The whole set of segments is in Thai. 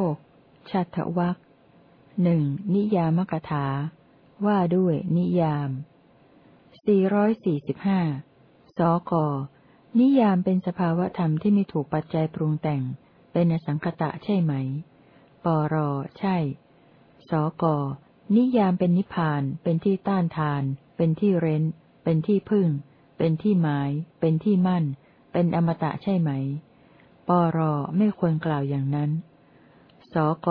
หกชัตวักหนึ่งนิยามกถา ว่าด้วยนิยามสี่ร้อยสี่สิบห้าสก นิยามเป็นสภาวธรรมที่ไม่ถูกปัจจัยปรุงแต่ง เป็นอสังคตะใช่ไหม ปร ใช่ สก นิยามเป็นนิพพาน เป็นที่ต้านทาน เป็นที่เร้น เป็นที่พึ่ง เป็นที่หมาย เป็นที่มั่น เป็นอมตะใช่ไหม ปร ไม่ควรกล่าวอย่างนั้น สก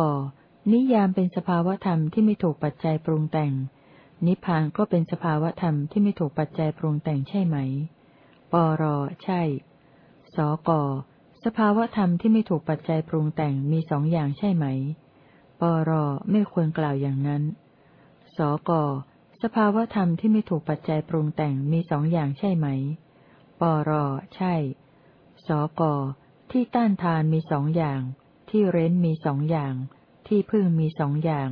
นิยามเป็นสภาวธรรมที่ไม่ถูกปัจจัยปรุงแต่ง นิพพานก็เป็นสภาวธรรมที่ไม่ถูกปัจจัยปรุงแต่งใช่ไหม ปร ใช่ สก สภาวธรรมที่ไม่ถูกปัจจัยปรุงแต่งมีสองอย่างใช่ไหม ปร ไม่ควรกล่าวอย่างนั้น สก สภาวธรรมที่ไม่ถูกปัจจัยปรุงแต่งมีสองอย่างใช่ไหม ปร ใช่ สก ที่ต้านทานมีสองอย่าง ที่เร้นมีสองอย่าง ที่พึ่งมีสองอย่าง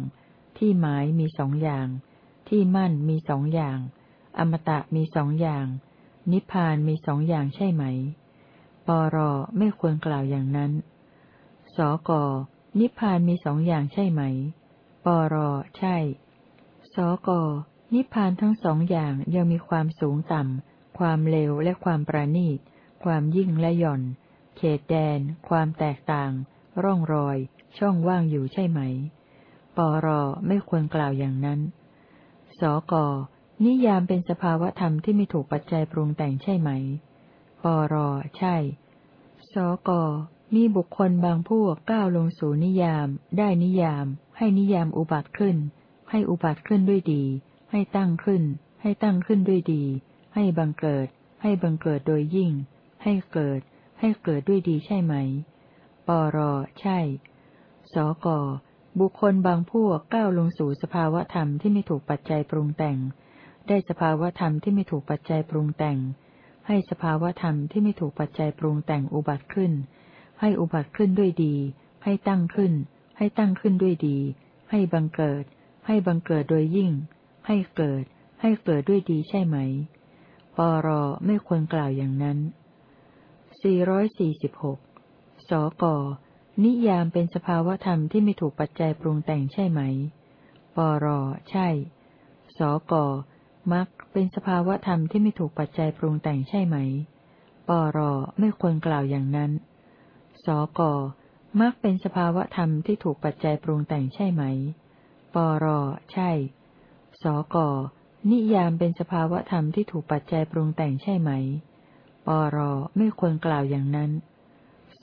ที่หมายมีสองอย่าง ที่มั่นมีสองอย่าง อมตะมีสองอย่าง นิพพานมีสองอย่างใช่ไหม ปรไม่ควรกล่าวอย่างนั้น สกนิพพานมีสองอย่างใช่ไหม ปรใช่ สกนิพพานทั้งสองอย่างยังมีความสูงต่ำ ความเร็วและความประณีต ความยิ่งและหย่อน เขตแดน ความแตกต่าง ร่องรอย ช่องว่างอยู่ใช่ไหม ปรไม่ควรกล่าวอย่างนั้น สกนิยามเป็นสภาวธรรมที่ไม่ถูกปัจจัยปรุงแต่งใช่ไหม ปรใช่ สกมีบุคคลบางพวกก้าวลงสู่นิยาม ได้นิยาม ให้นิยามอุบัติขึ้น ให้อุบัติขึ้นด้วยดี ให้ตั้งขึ้น ให้ตั้งขึ้นด้วยดี ให้บังเกิด ให้บังเกิดโดยยิ่ง ให้เกิด ให้เกิดด้วยดีใช่ไหม ปร ใช่ สก บุคคลบางพวกก้าวลงสู่สภาวธรรมที่ไม่ถูกปัจจัยปรุงแต่ง ได้สภาวธรรมที่ไม่ถูกปัจจัยปรุงแต่ง ให้สภาวธรรมที่ไม่ถูกปัจจัยปรุงแต่งอุบัติขึ้น ให้อุบัติขึ้นด้วยดี ให้ตั้งขึ้น ให้ตั้งขึ้นด้วยดี ให้บังเกิด ให้บังเกิดโดยยิ่ง ให้เกิด ให้เกิดด้วยดีใช่ไหม ปร ไม่ควรกล่าวอย่างนั้น 446 สก นิยามเป็นสภาวธรรมที่ไม่ถูกปัจจัยปรุงแต่งใช่ไหม ปร ใช่ สก มักเป็นสภาวธรรมที่ไม่ถูกปัจจัยปรุงแต่งใช่ไหม ปร ไม่ควรกล่าวอย่างนั้น สก มักเป็นสภาวธรรมที่ถูกปัจจัยปรุงแต่งใช่ไหม ปร ใช่ สก นิยามเป็นสภาวธรรมที่ถูกปัจจัยปรุงแต่งใช่ไหม ปร ไม่ควรกล่าวอย่างนั้น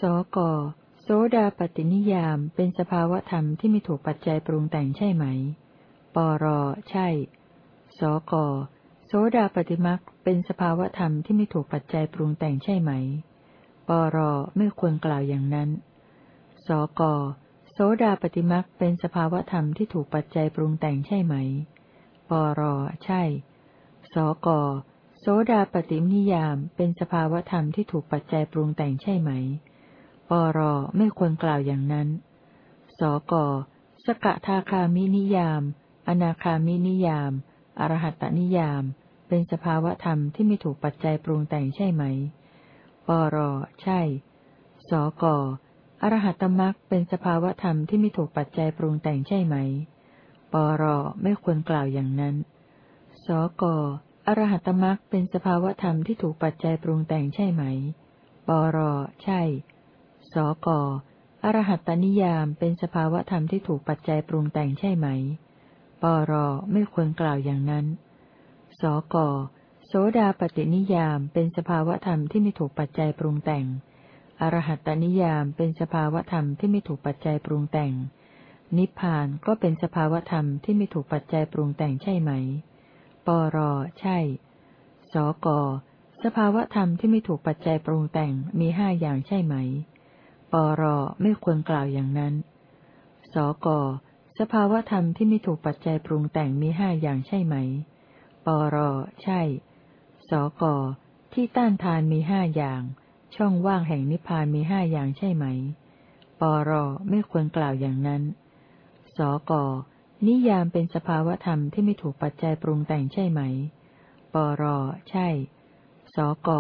สกโสดาปฏินิยามเป็นสภาวธรรมที่ไม่ถูกปัจจัยปรุงแต่งใช่ไหม ปรใช่ สกโสดาปฏิมักเป็นสภาวธรรมที่ไม่ถูกปัจจัยปรุงแต่งใช่ไหม ปรไม่ควรกล่าวอย่างนั้น สกโสดาปฏิมักเป็นสภาวธรรมที่ถูกปัจจัยปรุงแต่งใช่ไหม ปรใช่ สกโสดาปฏินิยามเป็นสภาวธรรมที่ถูกปัจจัยปรุงแต่งใช่ไหม ปรไม่ควรกล่าวอย่างนั้น สกสกทาคามินิยาม อนาคามินิยาม อรหัตตนิยาม เป็นสภาวะธรรมที่ไม่ถูกปัจจัยปรุงแต่งใช่ไหม ปรใช่ สกอรหัตมักเป็นสภาวะธรรมที่ไม่ถูกปัจจัยปรุงแต่งใช่ไหม ปรไม่ควรกล่าวอย่างนั้น สกอรหัตมักเป็นสภาวะธรรมที่ถูกปัจจัยปรุงแต่งใช่ไหม ปรใช่ สกอรหัตตนิยามเป็นสภาวธรรมที่ถูกปัจจัยปรุงแต่งใช่ไหม ปรไม่ควรกล่าวอย่างนั้น สกโสดาปฏินิยามเป็นสภาวธรรมที่ไม่ถูกปัจจัยปรุงแต่ง อรหัตตนิยามเป็นสภาวธรรมที่ไม่ถูกปัจจัยปรุงแต่ง นิพพานก็เป็นสภาวธรรมที่ไม่ถูกปัจจัยปรุงแต่งใช่ไหม ปรใช่ สกสภาวธรรมที่ไม่ถูกปัจจัยปรุงแต่งมีห้าอย่างใช่ไหม ปรไม่ควรกล่าวอย่างนั้น สก สภาวธรรมที่ไม่ถูกปัจจัยปรุงแต่งมีห้าอย่างใช่ไหม ปร ใช่ สก ที่ต้านทานมีห้าอย่าง ช่องว่างแห่งนิพพานมีห้าอย่างใช่ไหม ปร ไม่ควรกล่าวอย่างนั้น สก นิยามเป็นสภาวธรรมที่ไม่ถูกปัจจัยปรุงแต่งใช่ไหม ปร ใช่ สก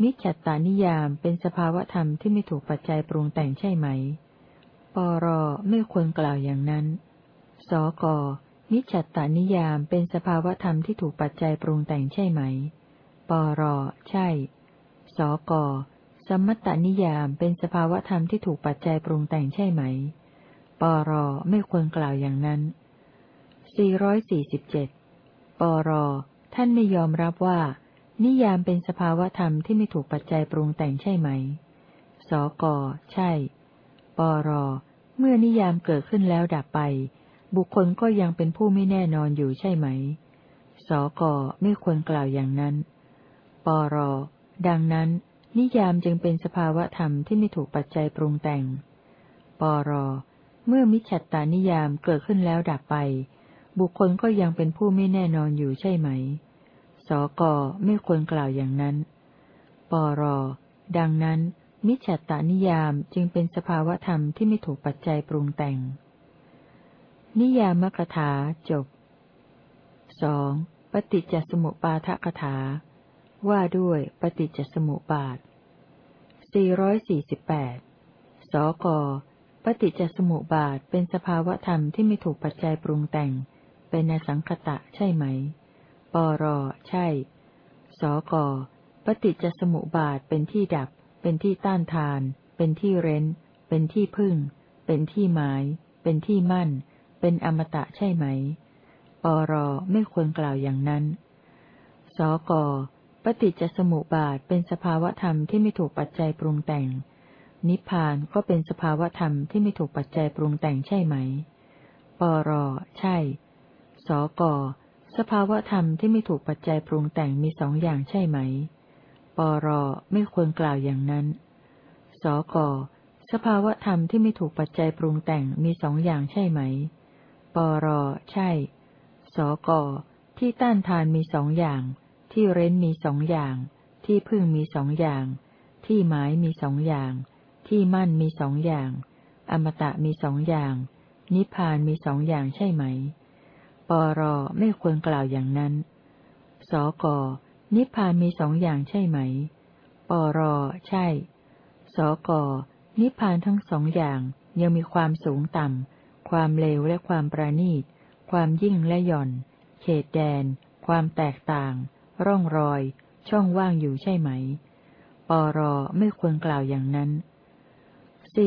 มิจฉตานิยามเป็นสภาวธรรมที่ไม่ถูกปัจจัยปรุงแต่งใช่ไหม ปรไม่ควรกล่าวอย่างนั้น สกนิจฉัตานิยามเป็นสภาวธรรมที่ถูกปัจจัยปรุงแต่งใช่ไหม ปรใช่ สกสมมตตนิยามเป็นสภาวธรรมที่ถูกปัจจัยปรุงแต่งใช่ไหม ปรไม่ควรกล่าวอย่างนั้น 447 ปรท่านไม่ยอมรับว่า นิยามเป็นสภาวธรรมที่ไม่ถูกปัจจัยปรุงแต่งใช่ไหม สก ใช่ ปร เมื่อนิยามเกิดขึ้นแล้วดับไป บุคคลก็ยังเป็นผู้ไม่แน่นอนอยู่ใช่ไหม สก ไม่ควรกล่าวอย่างนั้น ปร ดังนั้น นิยามจึงเป็นสภาวธรรมที่ไม่ถูกปัจจัยปรุงแต่ง ปร เมื่อมิจฉัตตานิยามเกิดขึ้นแล้วดับไป บุคคลก็ยังเป็นผู้ไม่แน่นอนอยู่ใช่ไหม สกไม่ควรกล่าวอย่างนั้น ปร ดังนั้น มิจฉัตานิยามจึงเป็นสภาวธรรมที่ไม่ถูกปัจจัยปรุงแต่ง นิยามกถาจบสองปฏิจจสมุปาทกถา ว่าด้วยปฏิจจสมุปาท 448 สก ปฏิจจสมุปาทเป็นสภาวธรรมที่ไม่ถูกปัจจัยปรุงแต่ง เป็นในสังคตะใช่ไหม ปร ใช่ สก ปฏิจจสมุปบาทเป็นที่ดับ เป็นที่ต้านทาน เป็นที่เร้น เป็นที่พึ่ง เป็นที่หมาย เป็นที่มั่น เป็นอมตะใช่ไหม ปร ไม่ควรกล่าวอย่างนั้น สก ปฏิจจสมุปบาทเป็นสภาวธรรมที่ไม่ถูกปัจจัยปรุงแต่ง นิพพานก็เป็นสภาวธรรมที่ไม่ถูกปัจจัยปรุงแต่งใช่ไหม ปร ใช่ สก สภาวธรรมที่ไม่ถูกปัจจัยปรุงแต่งมีสองอย่างใช่ไหม ปรไม่ควรกล่าวอย่างนั้น สกสภาวธรรมที่ไม่ถูกปัจจัยปรุงแต่งมีสองอย่างใช่ไหม ปรใช่ สกที่ต้านทานมีสองอย่าง ที่เร้นมีสองอย่าง ที่พึ่งมีสองอย่าง ที่หมายมีสองอย่าง ที่มั่นมีสองอย่าง อมตะมีสองอย่าง นิพพานมีสองอย่างใช่ไหม ปรไม่ควรกล่าวอย่างนั้น สกนิพพานมีสองอย่างใช่ไหม ปรใช่ สกนิพพานทั้งสองอย่างยังมีความสูงต่ำ ความเลวและความประณีต ความยิ่งและหย่อน เขตแดน ความแตกต่าง ร่องรอย ช่องว่างอยู่ใช่ไหม ปรไม่ควรกล่าวอย่างนั้น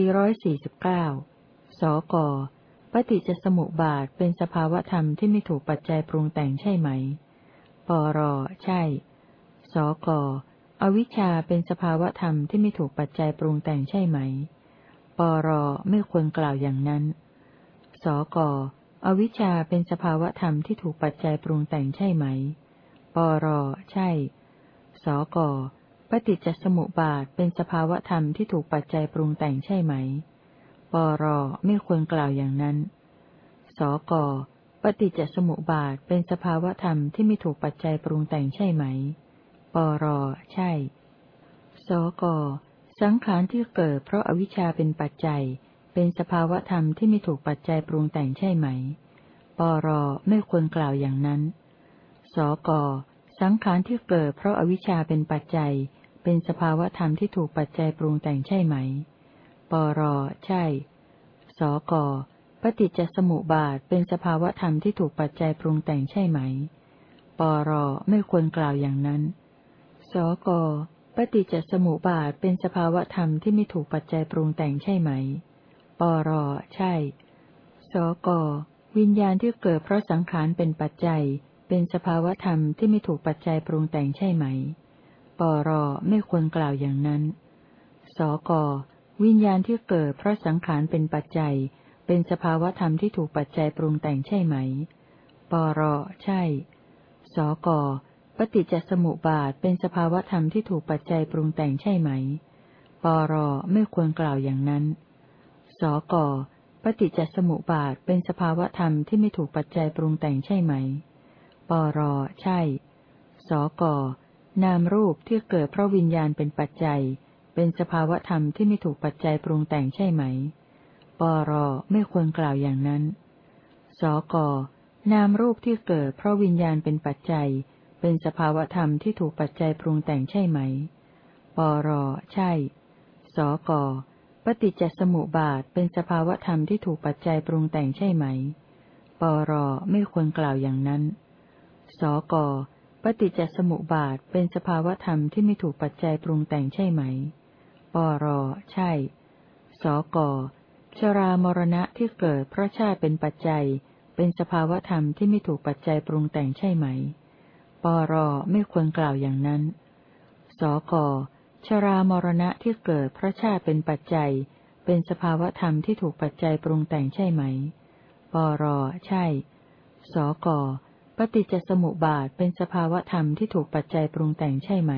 449 สก ปฏิจจสมุปบาทเป็นสภาวธรรมที่ไม่ถูกปัจจัยปรุงแต่งใช่ไหม ปรใช่ สกอวิชชาเป็นสภาวธรรมที่ไม่ถูกปัจจัยปรุงแต่งใช่ไหม ปรไม่ควรกล่าวอย่างนั้น สกอวิชชาเป็นสภาวธรรมที่ถูกปัจจัยปรุงแต่งใช่ไหม ปรใช่ สกปฏิจจสมุปบาทเป็นสภาวธรรมที่ถูกปัจจัยปรุงแต่งใช่ไหม ปรไม่ควรกล่าวอย่างนั้น สกปฏิจจสมุปบาทเป็นสภาวธรรมที่ไม่ถูกปัจจัยปรุงแต่งใช่ไหม ปรใช่ สกสังขารที่เกิดเพราะอวิชชาเป็นปัจจัย เป็นสภาวธรรมที่ไม่ถูกปัจจัยปรุงแต่งใช่ไหม ปรไม่ควรกล่าวอย่างนั้น สกสังขารที่เกิดเพราะอวิชชาเป็นปัจจัย เป็นสภาวธรรมที่ถูกปัจจัยปรุงแต่งใช่ไหม ปร ใช่ สก ปฏิจจสมุปบาทเป็นสภาวธรรมที่ถูกปัจจัยปรุงแต่งใช่ไหม ปร ไม่ควรกล่าวอย่างนั้น สก ปฏิจจสมุปบาทเป็นสภาวธรรมที่ไม่ถูกปัจจัยปรุงแต่งใช่ไหม ปร ใช่ สก วิญญาณที่เกิดเพราะสังขารเป็นปัจจัย เป็นสภาวธรรมที่ไม่ถูกปัจจัยปรุงแต่งใช่ไหม ปร ไม่ควรกล่าวอย่างนั้น สก วิญญาณที่เกิดเพราะสังขารเป็นปัจจัย เป็นสภาวธรรมที่ถูกปัจจัยปรุงแต่งใช่ไหม ปรใช่ สกปฏิจจสมุปบาทเป็นสภาวธรรมที่ถูกปัจจัยปรุงแต่งใช่ไหม ปรไม่ควรกล่าวอย่างนั้น สกปฏิจจสมุปบาทเป็นสภาวธรรมที่ไม่ถูกปัจจัยปรุงแต่งใช่ไหม ปรใช่ สกนามรูปที่เกิดเพราะวิญญาณเป็นปัจจัย เป็นสภาวธรรมที่ไม่ถูกปัจจัยปรุงแต่งใช่ไหม ปรไม่ควรกล่าวอย่างนั้น สกนามรูปที่เกิดเพราะวิญญาณเป็นปัจจัย เป็นสภาวธรรมที่ถูกปัจจัยปรุงแต่งใช่ไหม ปรใช่ สกปฏิจจสมุปบาทเป็นสภาวธรรมที่ถูกปัจจัยปรุงแต่งใช่ไหม ปรไม่ควรกล่าวอย่างนั้น สกปฏิจจสมุปบาทเป็นสภาวธรรมที่ไม่ถูกปัจจัยปรุงแต่งใช่ไหม ปร ใช่ สก ชรามรณะที่เกิดเพราะชาติเป็นปัจจัย เป็นสภาวธรรมที่ไม่ถูกปัจจัยปรุงแต่งใช่ไหม ปร ไม่ควรกล่าวอย่างนั้น สก ชรามรณะที่เกิดเพราะชาติเป็นปัจจัย เป็นสภาวธรรมที่ถูกปัจจัยปรุงแต่งใช่ไหม ปร ใช่ สก ปฏิจจสมุปบาทเป็นสภาวธรรมที่ถูกปัจจัยปรุงแต่งใช่ไหม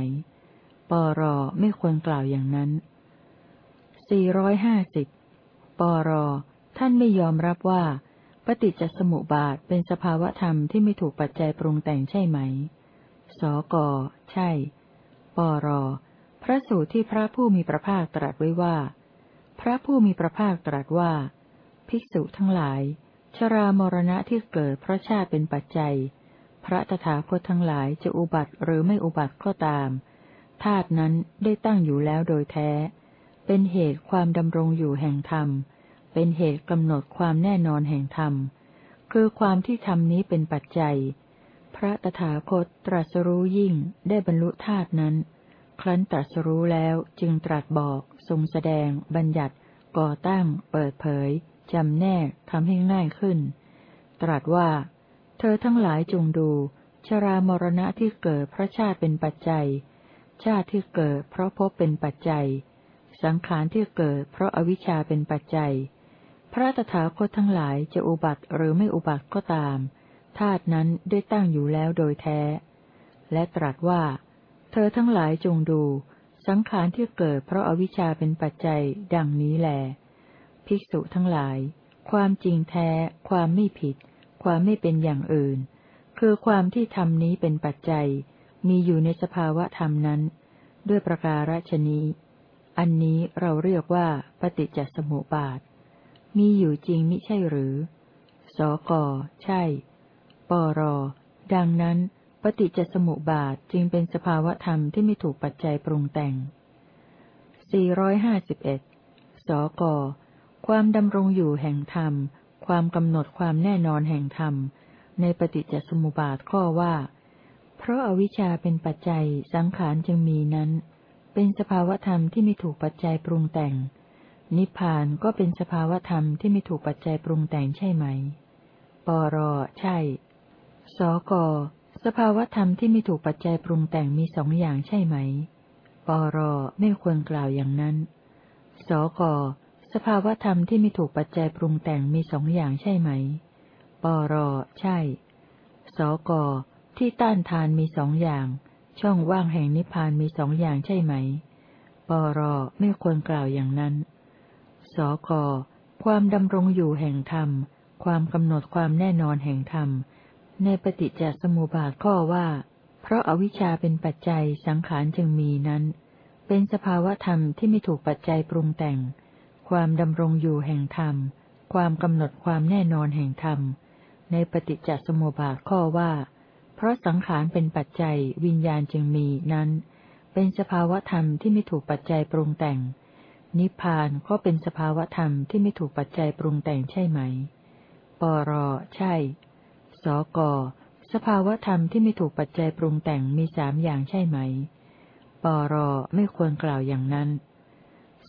ปรไม่ควรกล่าวอย่างนั้นสี่ร้อยห้าสิบปร ท่านไม่ยอมรับว่า ปฏิจจสมุปบาทเป็นสภาวธรรมที่ไม่ถูกปัจจัยปรุงแต่งใช่ไหม สก ใช่ ปร พระสูตรที่พระผู้มีพระภาคตรัสไว้ว่า พระผู้มีพระภาคตรัสว่า ภิกษุทั้งหลาย ชรามรณะที่เกิดเพราะชาติเป็นปัจจัย พระตถาคตทั้งหลายจะอุบัติหรือไม่อุบัติก็ตาม ธาตุนั้นได้ตั้งอยู่แล้วโดยแท้ เป็นเหตุความดำรงอยู่แห่งธรรม เป็นเหตุกำหนดความแน่นอนแห่งธรรม คือความที่ธรรมนี้เป็นปัจจัย พระตถาคตตรัสรู้ยิ่งได้บรรลุธาตุนั้น ครั้นตรัสรู้แล้วจึงตรัสบอก ทรงแสดง บัญญัติ ก่อตั้ง เปิดเผยจำแนกทำให้ง่ายขึ้น ตรัสว่า เธอทั้งหลายจงดู ชรามรณะที่เกิดพระชาติเป็นปัจจัย ชาติที่เกิด เพราะพบเป็นปัจจัย สังขารที่เกิด เพราะอวิชชาเป็นปัจจัย พระตถาคตทั้งหลายจะอุบัติหรือไม่อุบัติก็ตามธาตุนั้นได้ตั้งอยู่แล้วโดยแท้ และตรัสว่า เธอทั้งหลายจงดู สังขารที่เกิด เพราะอวิชชาเป็นปัจจัย ดังนี้แหลภิกษุทั้งหลาย ความจริงแท้ ความไม่ผิด ความไม่เป็นอย่างอื่น คือความที่ธรรมนี้เป็นปัจจัย มีอยู่ในสภาวะธรรมนั้น ด้วยประการฉนี้ อันนี้เราเรียกว่าปฏิจจสมุปบาท มีอยู่จริงมิใช่หรือ สก ใช่ ปร ดังนั้น ปฏิจจสมุปบาทจึงเป็นสภาวะธรรมที่ไม่ถูกปัจจัยปรุงแต่ง 451 สก ความดำรงอยู่แห่งธรรม ความกำหนดความแน่นอนแห่งธรรม ในปฏิจจสมุปบาทข้อว่า เพราะอาวิชชาเป็นปัจจัยสังขารจึงมีนั้น เป็นสภาวธรรมที่ไม่ถูกปัจจัยปรุงแต่ง นิพพานก็เป็นสภาวธรรมที่ไม่ถูกปัจจัยปรุงแต่งใช่ไหม ปรใช่ สกสภาวธรรมที่ไม่ถูกปัจจัยปรุงแต่งมีสองอย่างใช่ไหม ปรไม่ควรกล่าวอย่างนั้น สกสภาวธรรมที่ไม่ถูกปัจจัยปรุงแต่งมีสองอย่างใช่ไหม ปรใช่ สก ที่ต้านทานมีสองอย่าง ช่องว่างแห่งนิพพานมีสองอย่างใช่ไหม ปรไม่ควรกล่าวอย่างนั้น สกความดำรงอยู่แห่งธรรม ความกำหนดความแน่นอนแห่งธรรม ในปฏิจจสมุปบาทข้อว่า เพราะอาวิชชาเป็นปัจจัยสังขารจึงมีนั้น เป็นสภาวะธรรมที่ไม่ถูกปัจจัยปรุงแต่ง ความดำรงอยู่แห่งธรรม ความกำหนดความแน่นอนแห่งธรรม ในปฏิจจสมุปบาทข้อว่า เพราะสังขารเป็นปัจจัยวิญญาณจึงมีนั้น เป็นสภาวธรรมที่ไม่ถูกปัจจัยปรุงแต่ง นิพพานก็เป็นสภาวธรรมที่ไม่ถูกปัจจัยปรุงแต่งใช่ไหม ปรใช่ สกสภาวธรรมที่ไม่ถูกปัจจัยปรุงแต่งมีสามอย่างใช่ไหม ปรไม่ควรกล่าวอย่างนั้น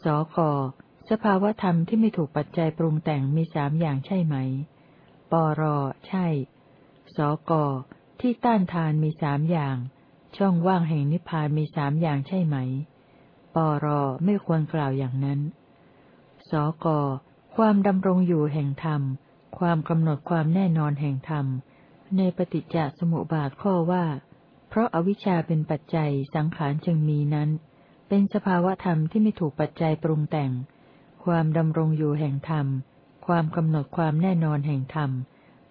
สกสภาวธรรมที่ไม่ถูกปัจจัยปรุงแต่งมีสามอย่างใช่ไหม ปรใช่ สก ที่ต้านทานมีสามอย่าง ช่องว่างแห่งนิพพานมีสามอย่างใช่ไหม ปรไม่ควรกล่าวอย่างนั้น สกความดำรงอยู่แห่งธรรม ความกำหนดความแน่นอนแห่งธรรม ในปฏิจจสมุปบาทข้อว่า เพราะอาวิชชาเป็นปัจจัยสังขารจึงมีนั้น เป็นสภาวะธรรมที่ไม่ถูกปัจจัยปรุงแต่ง ความดำรงอยู่แห่งธรรม ความกำหนดความแน่นอนแห่งธรรม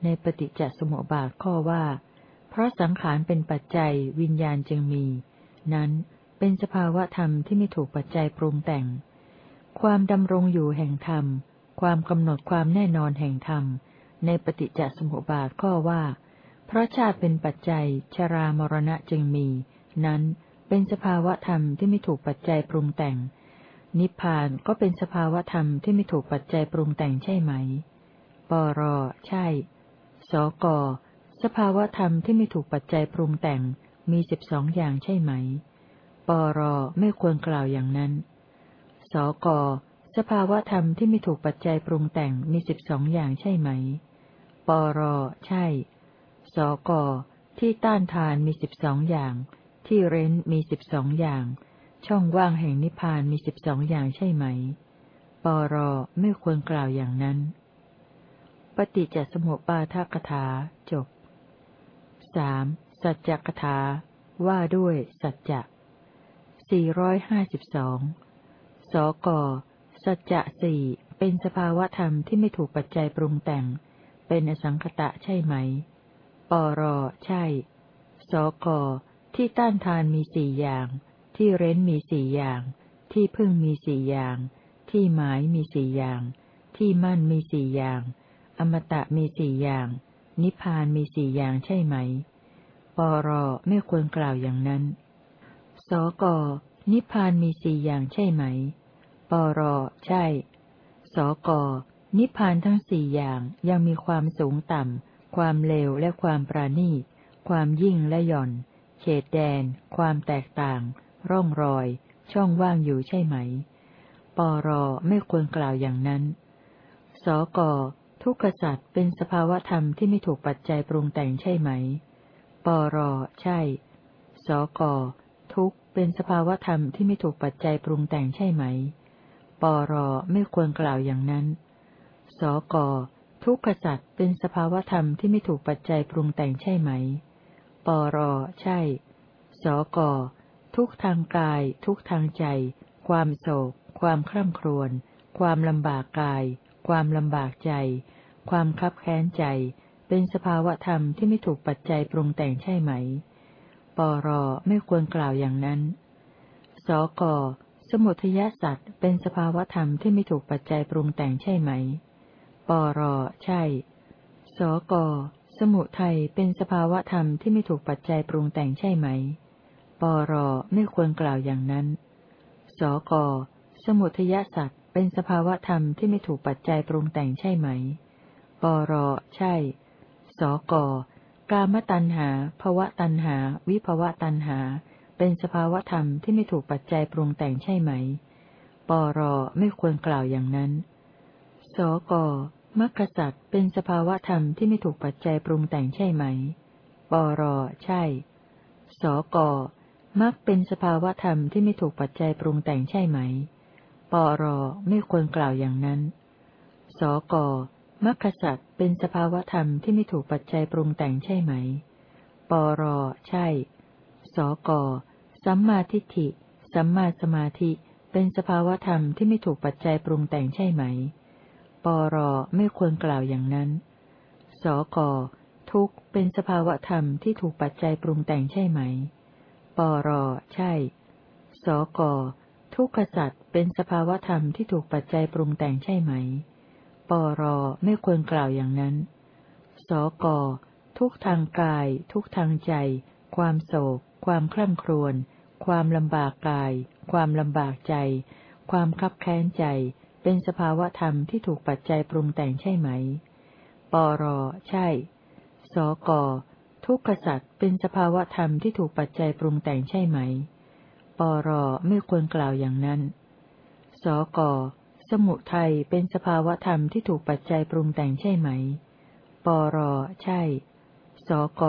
ในปฏิจจสมุปบาทข้อว่า ราะสังขารเป็นปัจจัยวิญญาณจึงมี นั้นเป็นสภาวะธรรมที่ไม่ถูกปัจจัยปรุงแต่ง ความดำรงอยู่แห่งธรรม ความกำหนดความแน่นอนแห่งธรรม ในปฏิจจสมุปบาทข้อว่า เพราะชาติเป็นปัจจัยชรามรณะจึงมี นั้นเป็นสภาวะธรรมที่ไม่ถูกปัจจัยปรุงแต่ง นิพพานก็เป็นสภาวะธรรมที่ไม่ถูกปัจจัยปรุงแต่งใช่ไหม ปร ใช่ สก สภาวธรรมที่ไม่ถูกปัจจัยปรุงแต่งมีสิบสองอย่างใช่ไหม ปรไม่ควรกล่าวอย่างนั้น สกสภาวธรรมที่ไม่ถูกปัจจัยปรุงแต่งมีสิบสองอย่างใช่ไหม ปรใช่ สกที่ต้านทานมีสิบสองอย่าง ที่เร้นมีสิบสองอย่าง ช่องว่างแห่งนิพพานมีสิบสองอย่างใช่ไหม ปรไม่ควรกล่าวอย่างนั้น ปฏิจจสมุปาทกถาจบ สามสัจจกถา ว่าด้วยสัจจะสี่ร้อยห้าสิบสองสกสัจจะสี่เป็นสภาวธรรมที่ไม่ถูกปัจจัยปรุงแต่ง เป็นอสังคตะใช่ไหม ปรใช่ สกที่ต้านทานมีสี่อย่าง ที่เร้นมีสี่อย่าง ที่พึ่งมีสี่อย่าง ที่หมายมีสี่อย่าง ที่มั่นมีสี่อย่าง อมตะมีสี่อย่าง นิพพานมีสี่อย่างใช่ไหม ปรไม่ควรกล่าวอย่างนั้น สกนิพพานมีสี่อย่างใช่ไหม ปรใช่ สกนิพพานทั้งสี่อย่างยังมีความสูงต่ำ ความเลวและความปราณีต ความยิ่งและหย่อน เขตแดน ความแตกต่าง ร่องรอย ช่องว่างอยู่ใช่ไหม ปรไม่ควรกล่าวอย่างนั้น สก ทุกขสัตว์เป็นสภาวธรรมที่ไม่ถูกปัจจัยปรุงแต่งใช่ไหม ปรใช่ สกทุกเป็นสภาวธรรมที่ไม่ถูกปัจจัยปรุงแต่งใช่ไหม ปรไม่ควรกล่าวอย่างนั้น สกทุกขสัตว์เป็นสภาวธรรมที่ไม่ถูกปัจจัยปรุงแต่งใช่ไหม ปรใช่ สกทุกทางกาย ทุกทางใจ ความโศก ความคร่ำครวญ ความลำบากกาย ความลำบากใจ ความคับแค้นใจ เป็นสภาวธรรมที่ไม่ถูกปัจจัยปรุงแต่งใช่ไหม ปรไม่ควรกล่าวอย่างนั้น สกสมุทยสัตว์เป็นสภาวธรรมที่ไม่ถูกปัจจัยปรุงแต่งใช่ไหม ปรใช่ สกสมุทัยเป็นสภาวธรรมที่ไม่ถูกปัจจัยปรุงแต่งใช่ไหม ปรไม่ควรกล่าวอย่างนั้น สกสมุทยสัตว์เป็นสภาวธรรมที่ไม่ถูกปัจจัยปรุงแต่งใช่ไหม ปร ใช่ สก กามตัณหา ภวะตัณหา วิภวะตัณหา เป็นสภาวธรรมที่ไม่ถูกปัจจัยปรุงแต่งใช่ไหม ปร ไม่ควรกล่าวอย่างนั้น สก มรรคสัตว์เป็นสภาวธรรมที่ไม่ถูกปัจจัยปรุงแต่งใช่ไหม ปร ใช่ สก มรรคเป็นสภาวธรรมที่ไม่ถูกปัจจัยปรุงแต่งใช่ไหม ปร ไม่ควรกล่าวอย่างนั้น สก มรรคสัตว์เป็นสภาวธรรมที่ไม่ถูกปัจจัยปรุงแต่งใช่ไหม ปรใช่ สกสัมมาทิฏฐิ สัมมาสมาธิ เป็นสภาวธรรมที่ไม่ถูกปัจจัยปรุงแต่งใช่ไหม ปรไม่ควรกล่าวอย่างนั้น สกทุกเป็นสภาวธรรมที่ถูกปัจจัยปรุงแต่งใช่ไหม ปรใช่ สกทุกขสัตว์เป็นสภาวธรรมที่ถูกปัจจัยปรุงแต่งใช่ไหม ปรไม่ควรกล่าวอย่างนั้น สก ทุกทางกาย ทุกทางใจ ความโศก ความคล่ำครวญ ความลำบากกาย ความลำบากใจ ความคับแค้นใจ เป็นสภาวะธรรมที่ถูกปัจจัยปรุงแต่งใช่ไหม ปร ใช่ สก ทุกขสัตว์เป็นสภาวะธรรมที่ถูกปัจจัยปรุงแต่งใช่ไหม ปร ไม่ควรกล่าวอย่างนั้น สก สมุทัยเป็นสภาวธรรมที่ถูกปัจจัยปรุงแต่งใช่ไหม ปรใช่ สก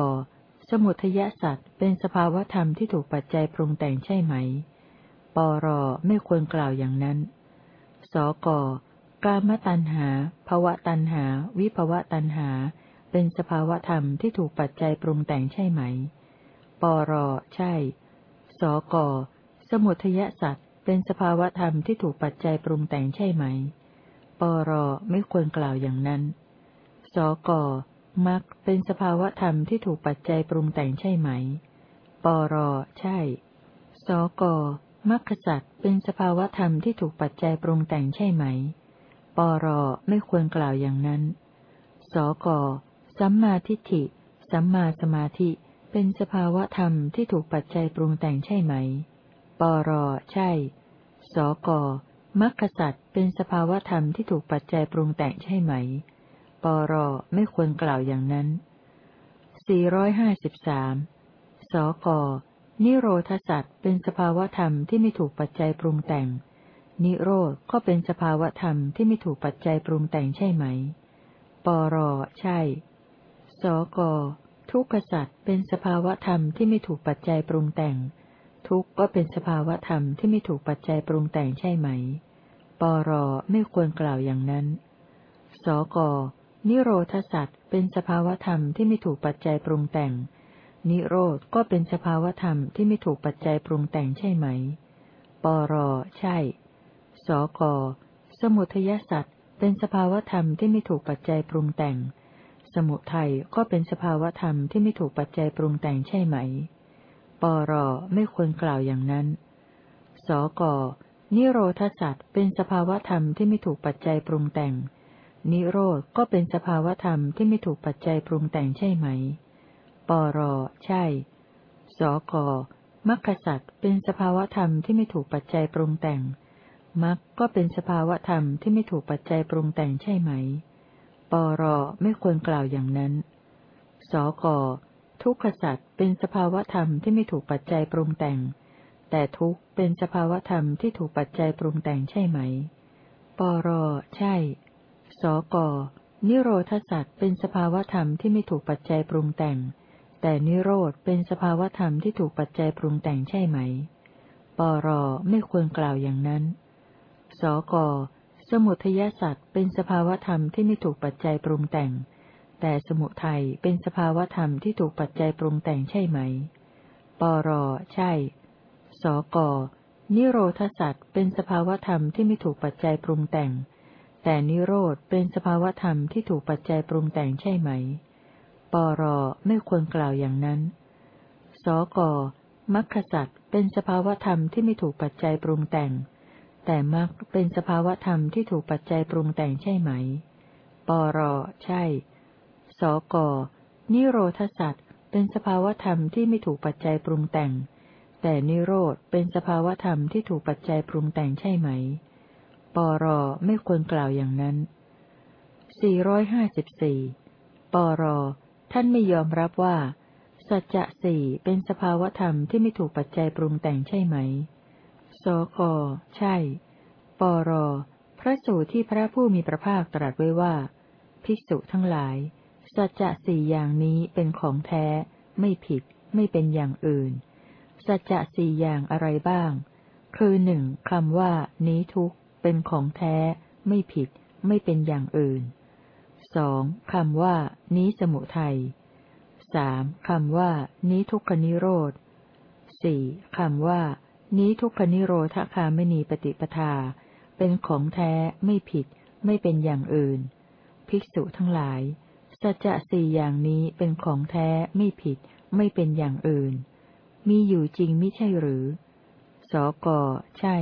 สมุทยสัตว์เป็นสภาวธรรมที่ถูกปัจจัยปรุงแต่งใช่ไหม ปรไม่ควรกล่าวอย่างนั้น สก กามตัณหาภวะตัณหา วิภวะตัณหา เป็นสภาวธรรมที่ถูกปัจจัยปรุงแต่งใช่ไหม ปรใช่ สก สมุทยสัตว์ เป็นสภาวธรรมที่ถูกปัจจัยปรุงแต่งใช่ไหม ปรไม่ควรกล่าวอย่างนั้น สกมรรคเป็นสภาวธรรมที่ถูกปัจจัยปรุงแต่งใช่ไหม ปรใช่ สกมรรคสัตเป็นสภาวธรรมที่ถูกปัจจัยปรุงแต่งใช่ไหม ปรไม่ควรกล่าวอย่างนั้น สกสัมมาทิฏฐิ สัมมาสมาธิ เป็นสภาวธรรมที่ถูกปัจจัยปรุงแต่งใช่ไหม ปรใช่ สกมรรคสัตว์เป็นสภาวธรรมที่ถูกปัจจัยปรุงแต่งใช่ไหม ปรไม่ควรกล่าวอย่างนั้น 453 สก นิโรธสัตว์เป็นสภาวธรรมที่ไม่ถูกปัจจัยปรุงแต่ง นิโรธก็เป็นสภาวธรรมที่ไม่ถูกปัจจัยปรุงแต่งใช่ไหม ปรใช่ สก ทุกขสัตว์เป็นสภาวธรรมที่ไม่ถูกปัจจัยปรุงแต่ง ทุกข์ก็เป็นสภาวธรรมที่ไม่ถูกปัจจัยปรุงแต่งใช่ไหม ปรไม่ควรกล่าวอย่างนั้น สก นิโรธสัตว์เป็นสภาวธรรมที่ไม่ถูกปัจจัยปรุงแต่ง นิโรธก็เป็นสภาวธรรมที่ไม่ถูกปัจจัยปรุงแต่งใช่ไหม ปรใช่ สก สมุทยสัตว์เป็นสภาวธรรมที่ไม่ถูกปัจจัยปรุงแต่ง สมุทัยก็เป็นสภาวธรรมที่ไม่ถูกปัจจัยปรุงแต่งใช่ไหม ปรไม่ควรกล่าวอย่างนั้น สกนิโรธสัตว์เป็นสภาวธรรมที่ไม่ถูกปัจจัยปรุงแต่ง นิโรธก็เป็นสภาวธรรมที่ไม่ถูกปัจจัยปรุงแต่งใช่ไหม ปรใช่ สกมรรคสัตว์เป็นสภาวธรรมที่ไม่ถูกปัจจัยปรุงแต่งมรรคก็เป็นสภาวธรรมที่ไม่ถูกปัจจัยปรุงแต่งใช่ไหม ปรไม่ควรกล่าวอย่างนั้น สก ทุกขสัตว์เป็นสภาวธรรมที่ไม่ถูกปัจจัยปรุงแต่ง แต่ทุกเป็นสภาวธรรมที่ถูกปัจจัยปรุงแต่งใช่ไหม ปรใช่ สกนิโรธสัตว์เป็นสภาวธรรมที่ไม่ถูกปัจจัยปรุงแต่ง แต่นิโรธเป็นสภาวธรรมที่ถูกปัจจัยปรุงแต่งใช่ไหม ปรไม่ควรกล่าวอย่างนั้น สกสมุทยสัตว์เป็นสภาวธรรมที่ไม่ถูกปัจจัยปรุงแต่ง แต่สมุทัยเป็นสภาวธรรมที่ถูกปัจจัยปรุงแต่งใช่ไหม ปรใช่ สก นิโรธสัตว์เป็นสภาวธรรมที่ไม่ถูกปัจจัยปรุงแต่ง แต่นิโรธเป็นสภาวธรรมที่ถูกปัจจัยปรุงแต่งใช่ไหม ปรไม่ควรกล่าวอย่างนั้น สกมรรคสัตว์เป็นสภาวธรรมที่ไม่ถูกปัจจัยปรุงแต่ง แต่มรรคเป็นสภาวธรรมที่ถูกปัจจัยปรุงแต่งใช่ไหม ปรใช่ สก นิโรธสัตว์เป็นสภาวธรรมที่ไม่ถูกปัจจัยปรุงแต่ง แต่นิโรธเป็นสภาวธรรมที่ถูกปัจจัยปรุงแต่งใช่ไหม ปรไม่ควรกล่าวอย่างนั้น 454 ปร ท่านไม่ยอมรับว่า สัจจะสี่เป็นสภาวธรรมที่ไม่ถูกปัจจัยปรุงแต่งใช่ไหม สก ใช่ ปร พระสูตรที่พระผู้มีพระภาคตรัสไว้ว่า ภิกษุทั้งหลาย สัจจะสี่อย่างนี้เป็นของแท้ ไม่ผิด ไม่เป็นอย่างอื่น สัจจะสี่อย่างอะไรบ้าง คือหนึ่งคำว่า นี้ทุกเป็นของแท้ ไม่ผิด ไม่เป็นอย่างอื่นสองคำว่า นี้สมุทัยสามคำว่า นี้ทุกขนิโรธสี่คำว่า นี้ทุกขนิโรธคาไม่นีปฏิปทา เป็นของแท้ ไม่ผิด ไม่เป็นอย่างอื่น ภิกษุทั้งหลาย สัจจะสี่อย่างนี้เป็นของแท้ไม่ผิด ไม่เป็นอย่างอื่น มีอยู่จริงไม่ใช่หรือ สก ใช่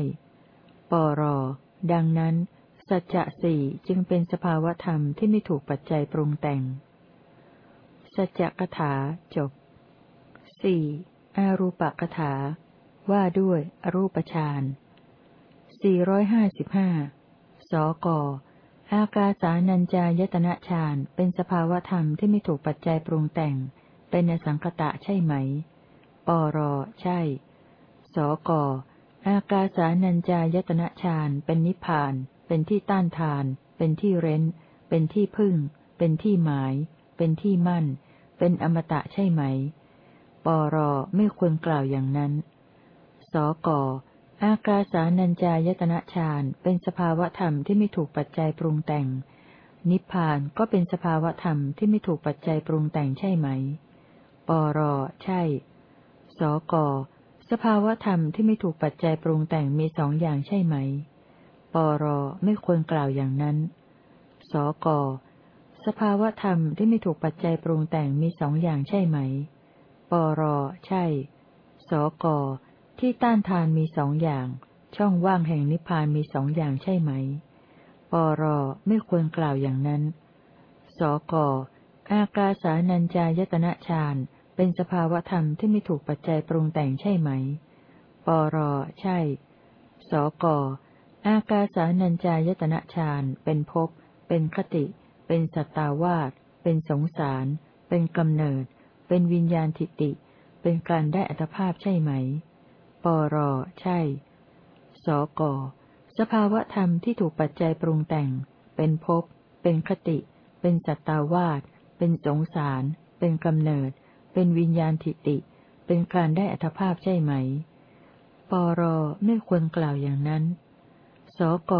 ปร ดังนั้น สัจจะสี่จึงเป็นสภาวธรรมที่ไม่ถูกปัจจัยปรุงแต่ง สัจจกถาจบสี่อารูปกถา ว่าด้วยอรูปฌานสี่ร้อยห้าสิบห้าสก อากาสานัญจายตนะฌานเป็นสภาวธรรมที่ไม่ถูกปัจจัยปรุงแต่ง เป็นอสังคตะใช่ไหม ปรใช่ สกอากาสานัญจายตนะฌานเป็นนิพพาน เป็นที่ต้านทาน เป็นที่เร้น เป็นที่พึ่ง เป็นที่หมาย เป็นที่มั่น เป็นอมตะใช่ไหม ปรไม่ควรกล่าวอย่างนั้น สก อากาสานัญจายตนะฌานเป็นสภาวธรรมที่ไม่ถูกปัจจัยปรุงแต่ง นิพพานก็เป็นสภาวธรรมที่ไม่ถูกปัจจัยปรุงแต่งใช่ไหม ปรใช่ สก สภาวธรรมที่ไม่ถูกปัจจัยปรุงแต่งมีสองอย่างใช่ไหม ปรไม่ควรกล่าวอย่างนั้น สก สภาวธรรมที่ไม่ถูกปัจจัยปรุงแต่งมีสองอย่างใช่ไหม ปรใช่ สก ที่ต้านทานมีสองอย่าง ช่องว่างแห่งนิพพานมีสองอย่างใช่ไหม ปรไม่ควรกล่าวอย่างนั้น สกอากาสานัญจายตนะฌานเป็นสภาวธรรมที่ไม่ถูกปัจจัยปรุงแต่งใช่ไหม ปรใช่ สกอากาสานัญจายตนะฌานเป็นภพ เป็นคติ เป็นสัตตาวาสเป็นสงสาร เป็นกำเนิด เป็นวิญญาณทิติ เป็นการได้อัตภาพใช่ไหม ปร ใช่ สก สภาวะธรรมที่ถูกปัจจัยปรุงแต่ง เป็นภพ เป็นคติ เป็นสัตตาวาส เป็นสงสาร เป็นกำเนิด เป็นวิญญาณทิติ เป็นการได้อัตภาพใช่ไหม ปร ไม่ควรกล่าวอย่างนั้น สก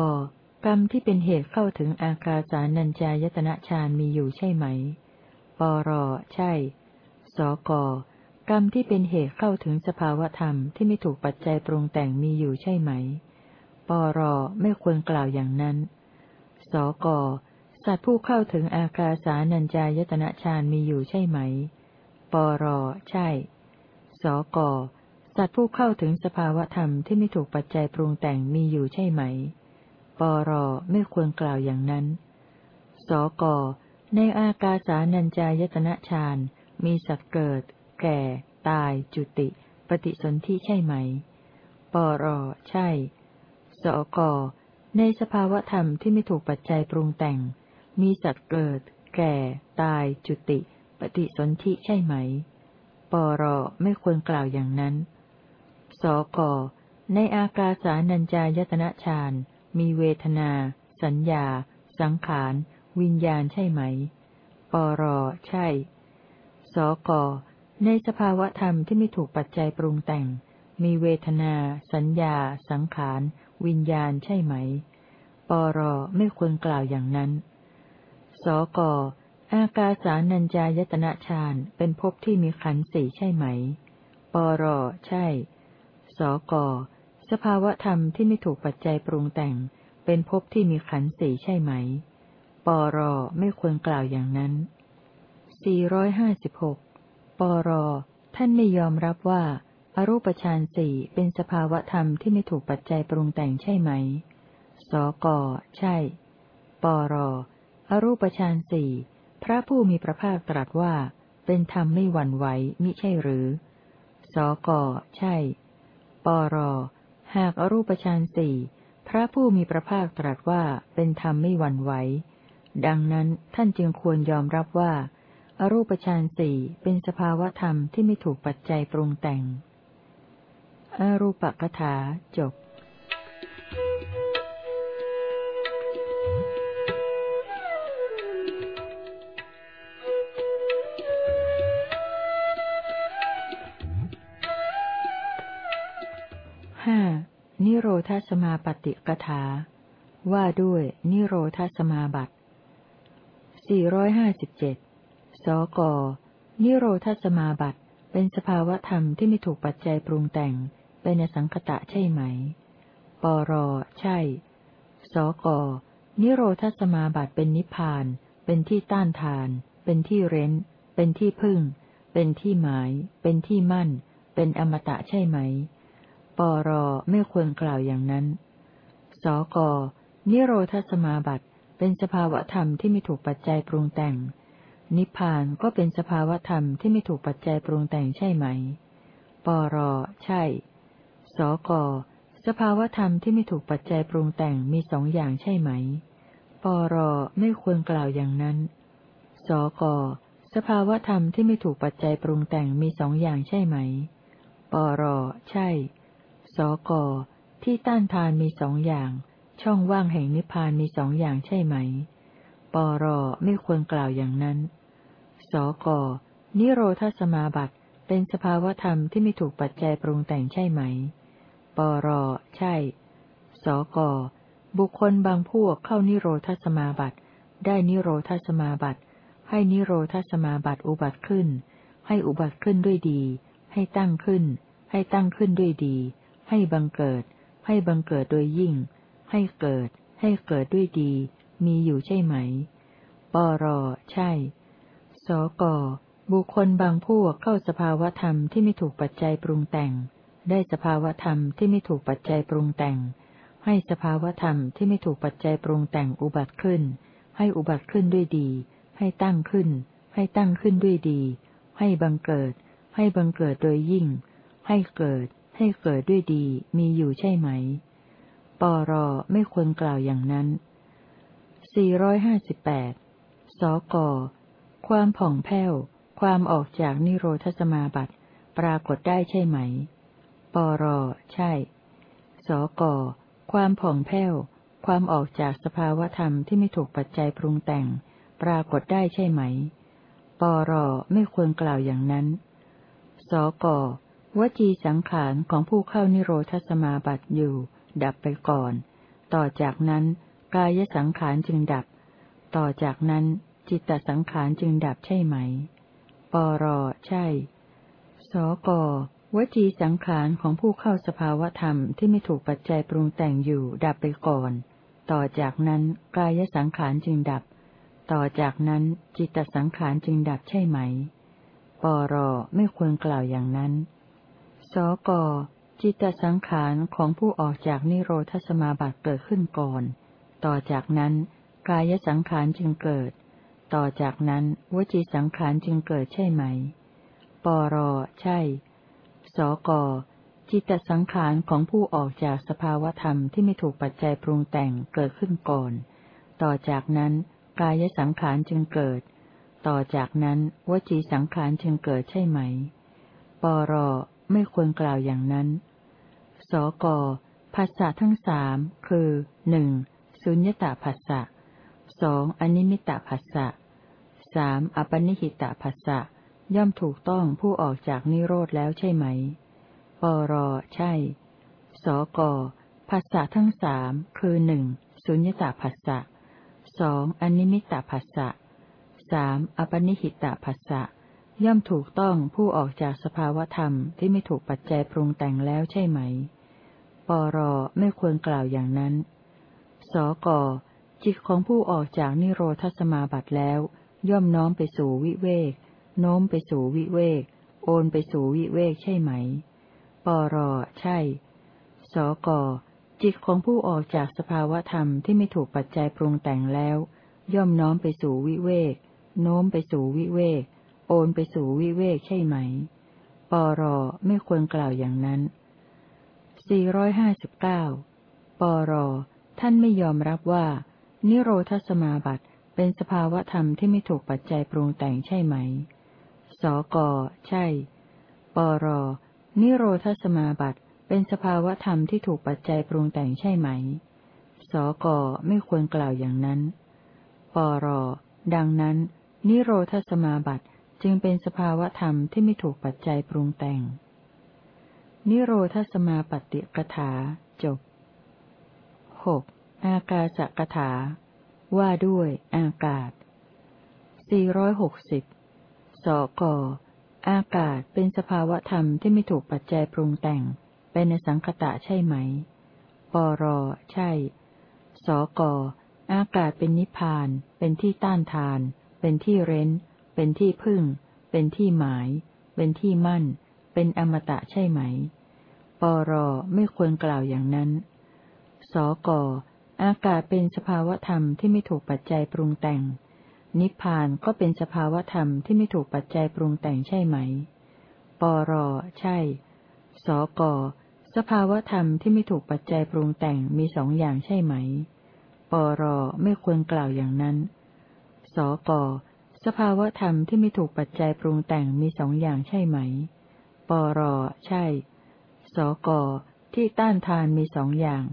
กรรมที่เป็นเหตุเข้าถึงอากาสานัญจายตนะฌานมีอยู่ใช่ไหม ปร ใช่ สก กรรมที่เป็นเหตุเข้าถึงสภาวธรรมที่ไม่ถูกปัจจัยปรุงแต่งมีอยู่ใช่ไหม ปรไม่ควรกล่าวอย่างนั้น สกสัตว์ผู้เข้าถึงอากาสานัญจายตนะฌานมีอยู่ใช่ไหม ปรใช่ สกสัตว์ผู้เข้าถึงสภาวธรรมที่ไม่ถูกปัจจัยปรุงแต่งมีอยู่ใช่ไหม ปรไม่ควรกล่าวอย่างนั้น สกในอากาสานัญจายตนะฌานมีสัตว์เกิด แก่ ตาย จุติ ปฏิสนธิใช่ไหม ปรใช่ สก ในสภาวธรรมที่ไม่ถูกปัจจัยปรุงแต่ง มีสัตว์เกิด แก่ ตาย จุติ ปฏิสนธิใช่ไหม ปรไม่ควรกล่าวอย่างนั้น สก ในอากาสานัญจายตนะฌาน มีเวทนา สัญญา สังขาร วิญญาณใช่ไหม ปรใช่ สก ในสภาวะธรรมที่ไม่ถูกปัจจัยปรุงแต่ง มีเวทนา สัญญา สังขาร วิญญาณใช่ไหม ปรไม่ควรกล่าวอย่างนั้น สกอากาสานัญจายตนะฌานเป็นภพที่มีขันธ์สี่ใช่ไหม ปรใช่ สกสภาวะธรรมที่ไม่ถูกปัจจัยปรุงแต่ง เป็นภพที่มีขันธ์สี่ใช่ไหม ปรไม่ควรกล่าวอย่างนั้น 456 ปร ท่านไม่ยอมรับว่าอารูปฌานสี่เป็นสภาวธรรมที่ไม่ถูกปัจจัยปรุงแต่งใช่ไหม สก ใช่ ปร อรูปฌานสี่พระผู้มีพระภาคตรัสว่า เป็นธรรมไม่หวั่นไหวมิใช่หรือ สก ใช่ ปร หากอรูปฌานสี่พระผู้มีพระภาคตรัสว่าเป็นธรรมไม่หวั่นไหว ดังนั้นท่านจึงควรยอมรับว่า อรูปฌานสี่เป็นสภาวธรรมที่ไม่ถูกปัจจัยปรุงแต่ง อรูปกถาจบห้านิโรธาสมาปฏิกถา ว่าด้วยนิโรธาสมาบัติสี่ร้อยห้า สก นิโรธสมาบัติเป็นสภาวธรรมที่ไม่ถูกปัจจัยปรุงแต่ง เป็นสังคตะใช่ไหม ปร ใช่ สก นิโรธสมาบัติเป็นนิพพาน เป็นที่ต้านทาน เป็นที่เร้น เป็นที่พึ่ง เป็นที่หมาย เป็นที่มั่น เป็นอมตะใช่ไหม ปร ไม่ควรกล่าวอย่างนั้น สก นิโรธสมาบัติเป็นสภาวธรรมที่ไม่ถูกปัจจัยปรุงแต่ง นิพพานก็เป็นสภาวธรรมที่ไม่ถูกปัจจัยปรุงแต่งใช่ไหม ปรใช่ สกสภาวธรรมที่ไม่ถูกปัจจัยปรุงแต่งมีสองอย่างใช่ไหม ปรไม่ควรกล่าวอย่างนั้น สกสภาวธรรมที่ไม่ถูกปัจจัยปรุงแต่งมีสองอย่างใช่ไหม ปรใช่ สกที่ต้านทานมีสองอย่าง ช่องว่างแห่งนิพพานมีสองอย่างใช่ไหม ปรไม่ควรกล่าวอย่างนั้น สก นิโรธสมาบัติ เป็นสภาวธรรมที่ไม่ถูกปัจจัยปรุงแต่งใช่ไหม ปร ใช่ สก บุคคลบางพวกเข้านิโรธสมาบัติ ได้นิโรธสมาบัติ ให้นิโรธสมาบัติอุบัติขึ้น ให้อุบัติขึ้นด้วยดี ให้ตั้งขึ้น ให้ตั้งขึ้นด้วยดี ให้บังเกิด ให้บังเกิดโดยยิ่ง ให้เกิด ให้เกิดด้วยดี มีอยู่ใช่ไหม ปร ใช่ สก บุคคลบางพวกเข้าสภาวธรรมที่ไม่ถูกปัจจัยปรุงแต่ง ได้สภาวธรรมที่ไม่ถูกปัจจัยปรุงแต่ง ให้สภาวธรรมที่ไม่ถูกปัจจัยปรุงแต่งอุบัติขึ้น ให้อุบัติขึ้นด้วยดี ให้ตั้งขึ้น ให้ตั้งขึ้นด้วยดี ให้บังเกิด ให้บังเกิดโดยยิ่ง ให้เกิด ให้เกิดด้วยดี มีอยู่ใช่ไหม ปรไม่ควรกล่าวอย่างนั้น 458 สก ความผ่องแผ้ว ความออกจากนิโรธสมาบัติ ปรากฏได้ใช่ไหม ปรใช่ สกความผ่องแผ้ว ความออกจากสภาวธรรมที่ไม่ถูกปัจจัยปรุงแต่ง ปรากฏได้ใช่ไหม ปรไม่ควรกล่าวอย่างนั้น สกวจีสังขารของผู้เข้านิโรธสมาบัติอยู่ ดับไปก่อน ต่อจากนั้น กายสังขารจึงดับ ต่อจากนั้น จิตตสังขารจึงดับใช่ไหม ปรใช่ สกวจีสังขารของผู้เข้าสภาวธรรมที่ไม่ถูกปัจจัยปรุงแต่งอยู่ดับไปก่อน ต่อจากนั้นกายสังขารจึงดับ ต่อจากนั้นจิตตสังขารจึงดับใช่ไหม ปรไม่ควรกล่าวอย่างนั้น สกจิตตสังขารของผู้ออกจากนิโรธสมาบัติเกิดขึ้นก่อน ต่อจากนั้นกายสังขารจึงเกิด ต่อจากนั้นวจีสังขารจึงเกิดใช่ไหม ปรใช่ สกจิตตสังขารของผู้ออกจากสภาวธรรมที่ไม่ถูกปัจจัยปรุงแต่งเกิดขึ้นก่อน ต่อจากนั้น กายสังขารจึงเกิด ต่อจากนั้นวจีสังขารจึงเกิดใช่ไหม ปรไม่ควรกล่าวอย่างนั้น สกภาษาทั้งสามคือหนึ่งสุญญตาภาษะ สองอนิมิตาภาษะสามอปนิหิตาภาษะย่อมถูกต้องผู้ออกจากนิโรธแล้วใช่ไหม ปรใช่ สกภาษาทั้งสามคือหนึ่งสุญญตาภาษะสองอนิมิตาภาษะสามอปนิหิตาภาษะย่อมถูกต้องผู้ออกจากสภาวธรรมที่ไม่ถูกปัจจัยปรุงแต่งแล้วใช่ไหม ปรไม่ควรกล่าวอย่างนั้น สก จิตของผู้ออกจากนิโรธสมาบัติแล้ว ย่อมน้อมไปสู่วิเวก โน้มไปสู่วิเวก โอนไปสู่วิเวกใช่ไหม ปรใช่ สกจิตของผู้ออกจากสภาวธรรมที่ไม่ถูกปัจจัยปรุงแต่งแล้ว ย่อมน้อมไปสู่วิเวก โน้มไปสู่วิเวก โอนไปสู่วิเวกใช่ไหม ปรไม่ควรกล่าวอย่างนั้น 459 ปรท่านไม่ยอมรับว่า นิโรธสมาบัติเป็นสภาวธรรมที่ไม่ถูกปัจจัยปรุงแต่งใช่ไหม สก ใช่ ปร นิโรธสมาบัติเป็นสภาวธรรมที่ถูกปัจจัยปรุงแต่งใช่ไหม สก ไม่ควรกล่าวอย่างนั้น ปร ดังนั้น นิโรธสมาบัติจึงเป็นสภาวธรรมที่ไม่ถูกปัจจัยปรุงแต่ง นิโรธสมาปฏิกถาจบหก อากาสกถา ว่าด้วยอากาศ 460 สก อากาศเป็นสภาวะธรรมที่ไม่ถูกปัจจัยปรุงแต่ง เป็นสังคตะใช่ไหม ปร ใช่ สก อากาศเป็นนิพพาน เป็นที่ต้านทาน เป็นที่เร้น เป็นที่พึ่ง เป็นที่หมาย เป็นที่มั่น เป็นอมตะใช่ไหม ปร ไม่ควรกล่าวอย่างนั้น สก อากาศเป็นสภาวธรรมที่ไม่ถูกปัจจัยปรุงแต่ง นิพพานก็เป็นสภาวธรรมที่ไม่ถูกปัจจัยปรุงแต่งใช่ไหม ปรใช่ สก สภาวธรรมที่ไม่ถูกปัจจัยปรุงแต่งมีสองอย่างใช่ไหม ปรไม่ควรกล่าวอย่างนั้น สก สภาวธรรมที่ไม่ถูกปัจจัยปรุงแต่งมีสองอย่างใช่ไหม ปรใช่ สก ที่ต้านทานมีสองอย่าง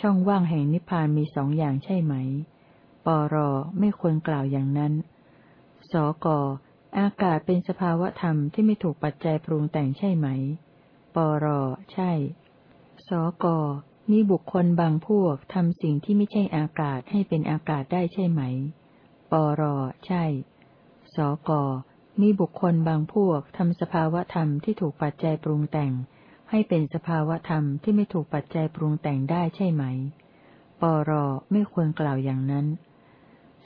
ช่องว่างแห่งนิพพานมีสองอย่างใช่ไหม ปรไม่ควรกล่าวอย่างนั้น สกอากาศเป็นสภาวะธรรมที่ไม่ถูกปัจจัยปรุงแต่งใช่ไหม ปรใช่ สกมีบุคคลบางพวกทำสิ่งที่ไม่ใช่อากาศให้เป็นอากาศได้ใช่ไหม ปรใช่ สกมีบุคคลบางพวกทำสภาวะธรรมที่ถูกปัจจัยปรุงแต่ง ให้เป็นสภาวธรรมที่ไม่ถูกปัจจัยปรุงแต่งได้ใช่ไหม ปรไม่ควรกล่าวอย่างนั้น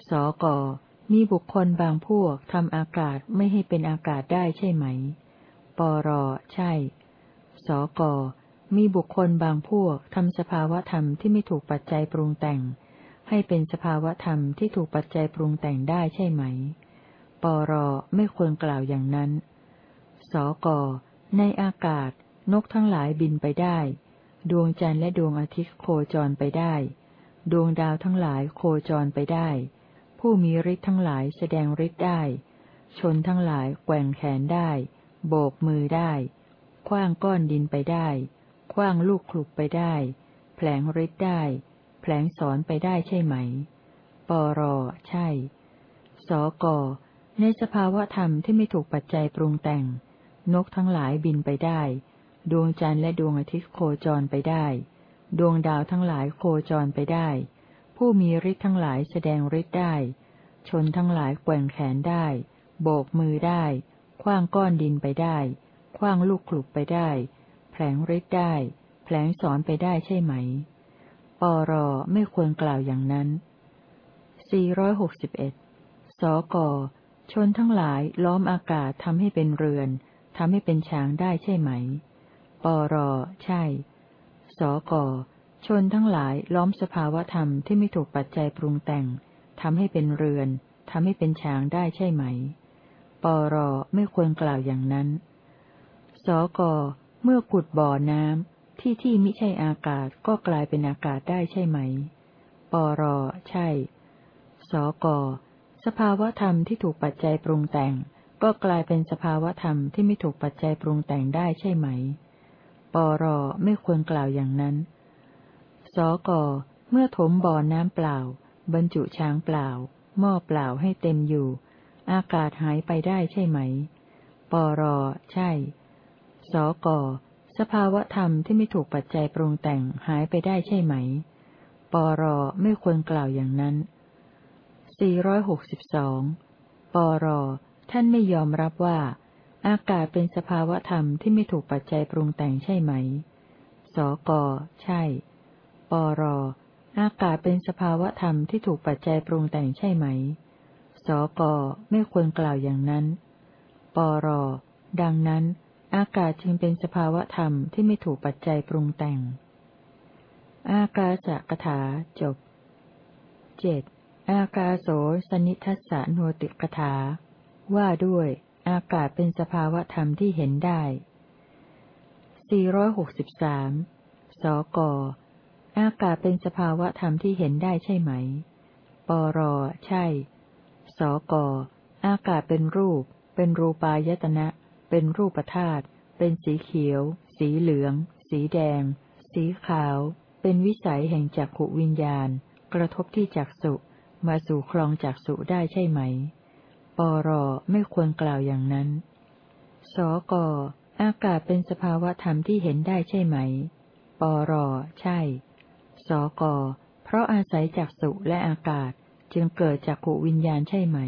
สกมีบุคคลบางพวกทำอากาศไม่ให้เป็นอากาศได้ใช่ไหม ปรใช่ สกมีบุคคลบางพวกทำสภาวธรรมที่ไม่ถูกปัจจัยปรุงแต่ง ให้เป็นสภาวธรรมที่ถูกปัจจัยปรุงแต่งได้ใช่ไหม ปรไม่ควรกล่าวอย่างนั้น สกในอากาศ นกทั้งหลายบินไปได้ ดวงจันทร์และดวงอาทิตย์โคจรไปได้ ดวงดาวทั้งหลายโคจรไปได้ ผู้มีฤทธิ์ทั้งหลายแสดงฤทธิ์ได้ ชนทั้งหลายแกว่งแขนได้ โบกมือได้คว้างก้อนดินไปได้คว้างลูกคลุกไปได้ แผลงฤทธิ์ได้ แผลงสอนไปได้ใช่ไหม ปรใช่ สก ในสภาวะธรรมที่ไม่ถูกปัจจัยปรุงแต่ง นกทั้งหลายบินไปได้ ดวงจันทร์และดวงอาทิตย์โคจรไปได้ ดวงดาวทั้งหลายโคจรไปได้ ผู้มีฤทธิ์ทั้งหลายแสดงฤทธิ์ได้ ชนทั้งหลายแกว่งแขนได้ โบกมือได้คว้างก้อนดินไปได้คว้างลูกขลุกไปได้ แผลงฤทธิ์ได้ แผลงสอนไปได้ใช่ไหม ปรไม่ควรกล่าวอย่างนั้น 461 สก ชนทั้งหลายล้อมอากาศทำให้เป็นเรือนทำให้เป็นช้างได้ใช่ไหม ปร ใช่ สก ชนทั้งหลายล้อมสภาวธรรมที่ไม่ถูกปัจจัยปรุงแต่งทำให้เป็นเรือนทำให้เป็นช้างได้ใช่ไหม ปร ไม่ควรกล่าวอย่างนั้น สก เมื่อขุดบ่อน้ำที่ที่มิใช่อากาศก็กลายเป็นอากาศได้ใช่ไหม ปร ใช่ สก สภาวธรรมที่ถูกปัจจัยปรุงแต่ง ก็กลายเป็นสภาวธรรมที่ไม่ถูกปัจจัยปรุงแต่งได้ใช่ไหม ปรไม่ควรกล่าวอย่างนั้น สกเมื่อถมบ่อน้ำเปล่า บรรจุช้างเปล่า หม้อเปล่าให้เต็มอยู่ อากาศหายไปได้ใช่ไหม ปรใช่ สกสภาวธรรมที่ไม่ถูกปัจจัยปรุงแต่งหายไปได้ใช่ไหม ปรไม่ควรกล่าวอย่างนั้น 462 ปรท่านไม่ยอมรับว่า อากาศเป็นสภาวธรรมที่ไม่ถูกปัจจัยปรุงแต่งใช่ไหม สก ใช่ ปร อากาศเป็นสภาวธรรมที่ถูกปัจจัยปรุงแต่งใช่ไหม สก ไม่ควรกล่าวอย่างนั้น ปร ดังนั้น อากาศจึงเป็นสภาวะธรรมที่ไม่ถูกปัจจัยปรุงแต่ง อากาสกถาจบเจ็ดอากาโสสนิทัสสะโนติกถา ว่าด้วย อากาศเป็นสภาวะธรรมที่เห็นได้ 463 สก อากาศเป็นสภาวะธรรมที่เห็นได้ใช่ไหม ปร ใช่ สก อากาศเป็นรูป เป็นรูปายตนะ เป็นรูปธาตุ เป็นสีเขียว สีเหลือง สีแดง สีขาว เป็นวิสัยแห่งจักขวิญญาณ กระทบที่จักสุ มาสู่คลองจักสุได้ใช่ไหม ปรไม่ควรกล่าวอย่างนั้น สกอากาศเป็นสภาวะธรรมที่เห็นได้ใช่ไหม ปรใช่ สกเพราะอาศัยจักสุและอากาศจึงเกิดจักขวิญญาณใช่ไหม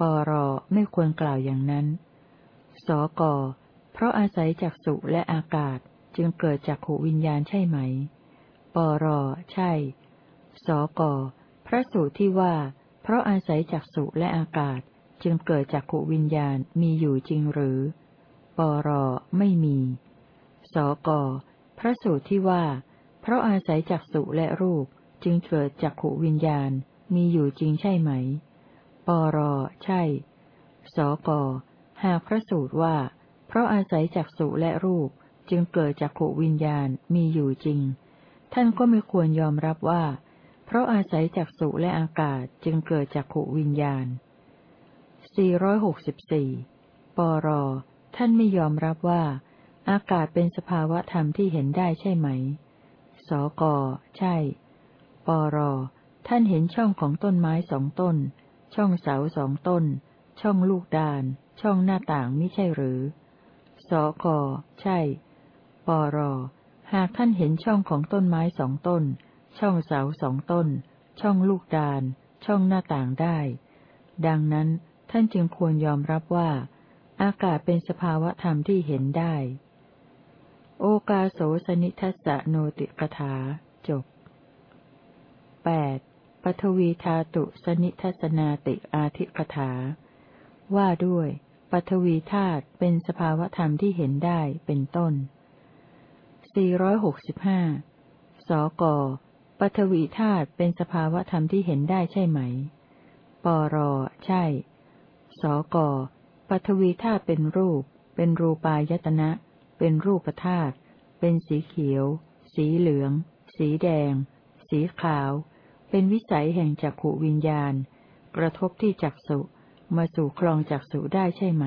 ปรไม่ควรกล่าวอย่างนั้น สกเพราะอาศัยจักสุและอากาศจึงเกิดจักขวิญญาณใช่ไหม ปรใช่ สกพระสูตรที่ว่า เพราะอาศัยจักสุและอากาศจึงเกิดจักขวิญญาณมีอยู่จริงหรือ ปรไม่มี สกพระสูตรที่ว่า เพราะอาศัยจักสุและรูปจึงเกิดจักขวิญญาณมีอยู่จริงใช่ไหม ปรใช่ สกหากพระสูตรว่า เพราะอาศัยจักสุและรูปจึงเกิดจักขวิญญาณมีอยู่จริง ท่านก็ไม่ควรยอมรับว่า เพราะอาศัยจักสุและอากาศจึงเกิดจักขวิญญาณ 464 ปร ท่านไม่ยอมรับว่า อากาศเป็นสภาวะธรรมที่เห็นได้ใช่ไหม สก ใช่ ปร ท่านเห็นช่องของต้นไม้สองต้น ช่องเสาสองต้น ช่องลูกดาน ช่องหน้าต่างไม่ใช่หรือ สก ใช่ ปร หากท่านเห็นช่องของต้นไม้สองต้น ช่องเสาสองต้น ช่องลูกดาน ช่องหน้าต่างได้ ดังนั้นท่านจึงควรยอมรับว่า อากาศเป็นสภาวะธรรมที่เห็นได้ โอกาโสสนิทัสโนติกถาจบ 8. ปทวีธาตุสนิทัสนาติอาทิกถา ว่าด้วยปฐวีธาตุเป็นสภาวธรรมที่เห็นได้เป็นต้น 465 สก ปฐวีธาตุเป็นสภาวธรรมที่เห็นได้ใช่ไหม ปรใช่ สกปฐวีธาตุเป็นรูป เป็นรูปายตนะ เป็นรูปธาตุ เป็นสีเขียว สีเหลือง สีแดง สีขาว เป็นวิสัยแห่งจักขวิญญาณ กระทบที่จักสุ มาสู่คลองจักสุได้ใช่ไหม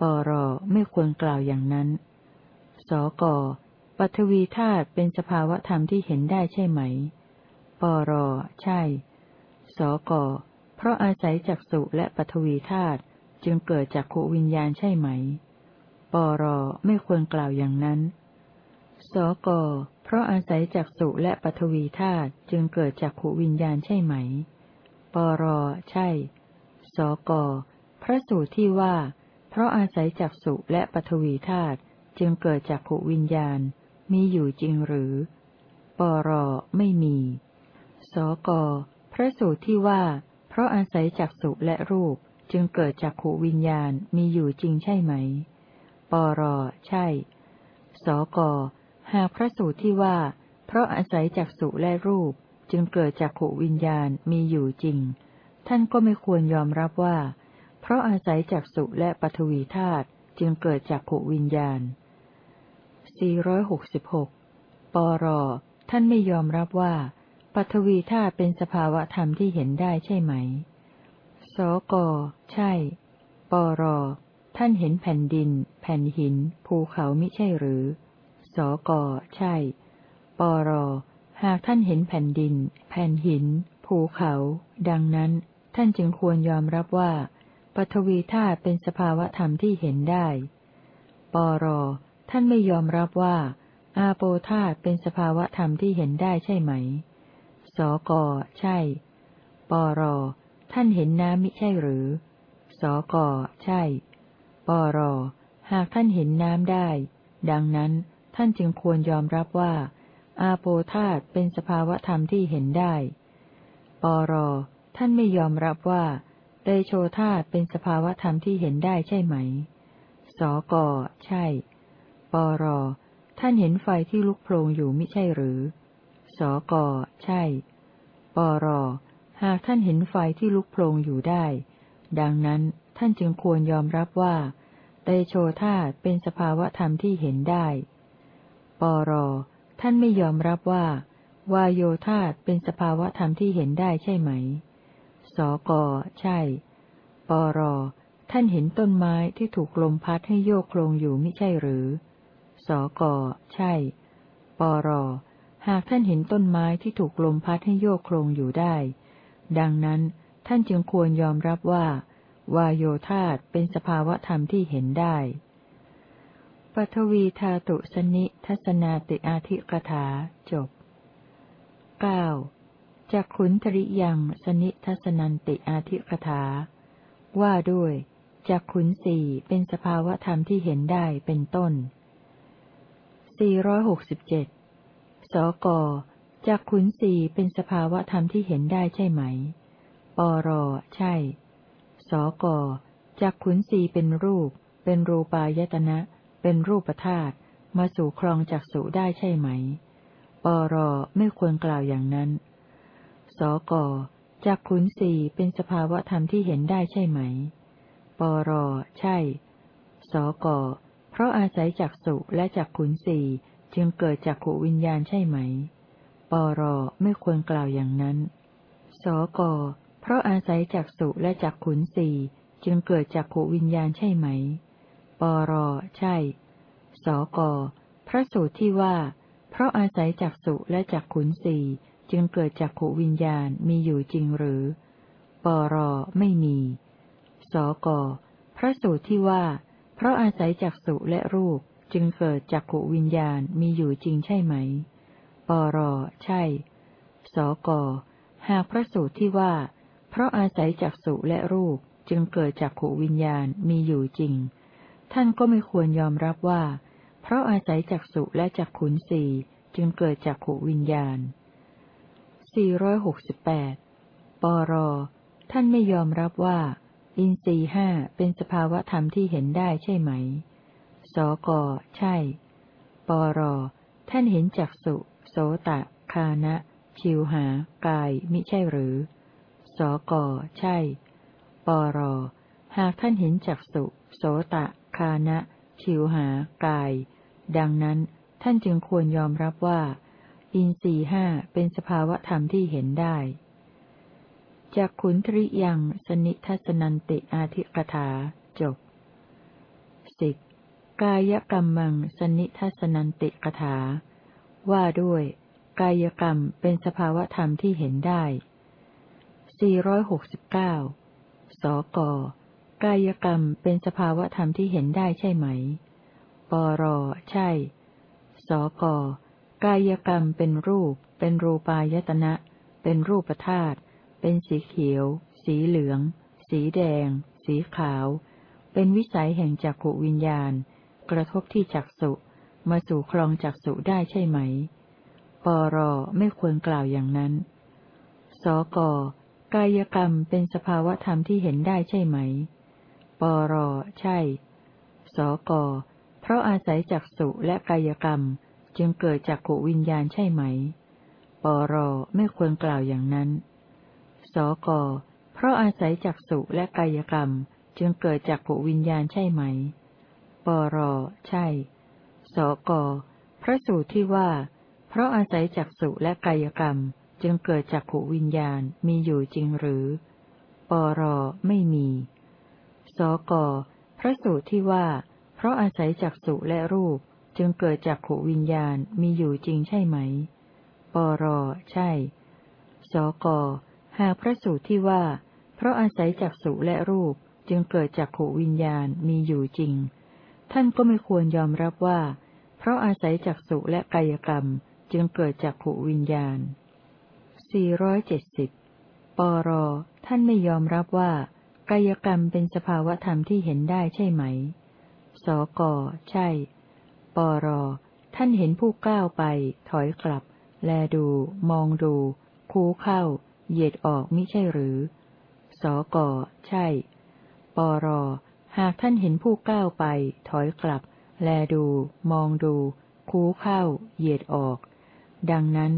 ปรไม่ควรกล่าวอย่างนั้น สก ปัทวีธาตุเป็นสภาวะธรรมที่เห็นได้ใช่ไหม ปร ใช่ สก เพราะอาศัยจักสุและปัทวีธาตุจึงเกิดจากขวิญญาณใช่ไหม ปร ไม่ควรกล่าวอย่างนั้น สก เพราะอาศัยจักสุและปัทวีธาตุจึงเกิดจากขวิญญาณใช่ไหม ปร ใช่ สก พระสูตรที่ว่า เพราะอาศัยจักสุและปัทวีธาตุจึงเกิดจากขวิญญาณ มีอยู่จริงหรือ ปรไม่มี สกพระสูตรที่ว่า เพราะอาศัยจักสุและรูปจึงเกิดจากขูวิญญาณมีอยู่จริงใช่ไหม ปรใช่ สกหากพระสูตรที่ว่า เพราะอาศัยจักสุและรูปจึงเกิดจากขูวิญญาณมีอยู่จริง ท่านก็ไม่ควรยอมรับว่า เพราะอาศัยจักสุและปฐวีธาตุจึงเกิดจากขูวิญญาณ 466 ปร ท่านไม่ยอมรับว่าปฐวีธาตุเป็นสภาวะธรรมที่เห็นได้ใช่ไหม สก ใช่ ปร ท่านเห็นแผ่นดิน แผ่นหิน ภูเขามิใช่หรือ สก ใช่ ปร หากท่านเห็นแผ่นดิน แผ่นหิน ภูเขา ดังนั้น ท่านจึงควรยอมรับว่าปฐวีธาตุเป็นสภาวะธรรมที่เห็นได้ ปร ท่านไม่ยอมรับว่า อาโปธาตเป็นสภาวะธรรมที่เห็นได้ใช่ไหม สก ใช่ ปร ท่านเห็นน้ำมิใช่หรือ สก ใช่ ปร หากท่านเห็นน้ำได้ ดังนั้นท่านจึงควรยอมรับว่า อาโปธาตเป็นสภาวะธรรมที่เห็นได้ ปร ท่านไม่ยอมรับว่า เตโชธาตเป็นสภาวะธรรมที่เห็นได้ใช่ไหม สก ใช่ ปร ท่านเห็นไฟที่ลุกโพลงอยู่มิใช่หรือ สก ใช่ ปร หากท่านเห็นไฟที่ลุกโพลงอยู่ได้ ดังนั้นท่านจึงควรยอมรับว่า เตโชธาตเป็นสภาวะธรรมที่เห็นได้ ปร ท่านไม่ยอมรับว่า วายโยธาตเป็นสภาวะธรรมที่เห็นได้ใช่ไหม สก ใช่ ปร ท่านเห็นต้นไม้ที่ถูกลมพัดให้โยกโคลงอยู่ม่ใช่หรือ สก ใช่ ปร หากท่านเห็นต้นไม้ที่ถูกลมพัดให้โยกโคลงอยู่ได้ ดังนั้นท่านจึงควรยอมรับว่า วายโยธาตเป็นสภาวะธรรมที่เห็นได้ปทวีธาตุสนิทัศนาติอาธิกถาจบเก้าจากขุนทริยังสนิทัศนันติอาธิกถา ว่าด้วยจากขุนสี่เป็นสภาวะธรรมที่เห็นได้เป็นต้น สี่ร้อยหกสิบเจ็ดสก จากขุนสีเป็นสภาวะธรรมที่เห็นได้ใช่ไหม ปร ใช่ สก จากขุนสีเป็นรูป เป็นรูปายตนะ เป็นรูปธาตุ มาสู่ครองจักสุได้ใช่ไหม ปร ไม่ควรกล่าวอย่างนั้น สก จากขุนสีเป็นสภาวะธรรมที่เห็นได้ใช่ไหม ปร ใช่ สก ราะอาศัยจักสุและจักขุนสีจึงเกิดจากขูวิญญาณใช่ไหม ปรไม่ควรกล่าวอย่างนั้น สกเพราะอาศัยจักสุและจักขุนสีจึงเกิดจากขูวิญญาณใช่ไหม ปรใช่ สกพระสูตรที่ว่า เพราะอาศัยจักสุและจักขุนสีจึงเกิดจากขูวิญญาณมีอยู่จริงหรือ ปรไม่มี สกพระสูตรที่ว่า เพราะอาศัยจักสุและรูปจึงเกิดจากขูวิญญาณมีอยู่จริงใช่ไหม ปรใช่ สก หากพระสูตรที่ว่า เพราะอาศัยจักสุและรูปจึงเกิดจากขูวิญญาณมีอยู่จริง ท่านก็ไม่ควรยอมรับว่า เพราะอาศัยจักสุและจักขุนสีจึงเกิดจากขูวิญญาณ 468 ปร ท่านไม่ยอมรับว่า อินทรีห้าเป็นสภาวะธรรมที่เห็นได้ใช่ไหม สก ใช่ ปร ท่านเห็นจักสุ โสตะ คานะ ชิวหา กาย มิใช่หรือ สก ใช่ ปร หากท่านเห็นจักสุ โสตะ คานะ ชิวหา กาย ดังนั้นท่านจึงควรยอมรับว่า อินทรีห้าเป็นสภาวธรรมที่เห็นได้ จากขุนทริยังสนิทัศนันติอาทิกถาจบสิบกายกรรมังสนิทัศนันติกถา ว่าด้วย กายกรรมเป็นสภาวธรรมที่เห็นได้ 469 สก กายกรรมเป็นสภาวธรรมที่เห็นได้ใช่ไหม ปร ใช่ สก กายกรรมเป็นรูป เป็นรูปายตนะ เป็นรูปธาตุ เป็นสีเขียว สีเหลือง สีแดง สีขาว เป็นวิสัยแห่งจักขวิญญาณ กระทบที่จักสุ มาสู่คลองจักสุได้ใช่ไหม ปรไม่ควรกล่าวอย่างนั้น สกกายกรรมเป็นสภาวธรรมที่เห็นได้ใช่ไหม ปรใช่ สกเพราะอาศัยจักสุและกายกรรมจึงเกิดจากขวิญญาณใช่ไหม ปรไม่ควรกล่าวอย่างนั้น สก เพราะอาศัยจักสุและกายกรรม จึงเกิดจากขวิญญาณใช่ไหม ปรใช่ สก พระสูตรที่ว่า เพราะอาศัยจักสุและกายกรรม จึงเกิดจากขวิญญาณมีอยู่จริงหรือ ปรไม่มี สก พระสูตรที่ว่า เพราะอาศัยจักสุและรูป จึงเกิดจากขวิญญาณมีอยู่จริงใช่ไหม ปรใช่ สก หากพระสูตรที่ว่า เพราะอาศัยจักสุและรูปจึงเกิดจากขวิญญาณมีอยู่จริง ท่านก็ไม่ควรยอมรับว่า เพราะอาศัยจักสุและกายกรรมจึงเกิดจากขวิญญาณ 470 ปร ท่านไม่ยอมรับว่ากายกรรมเป็นสภาวธรรมที่เห็นได้ใช่ไหม สก ใช่ ปร ท่านเห็นผู้ก้าวไป ถอยกลับ แลดู มองดู คูเข้า เหยียดออกมิใช่หรือ สก ใช่ ปร หากท่านเห็นผู้ก้าวไป ถอยกลับ แลดู มองดู คูเข้า เหยียดออก ดังนั้น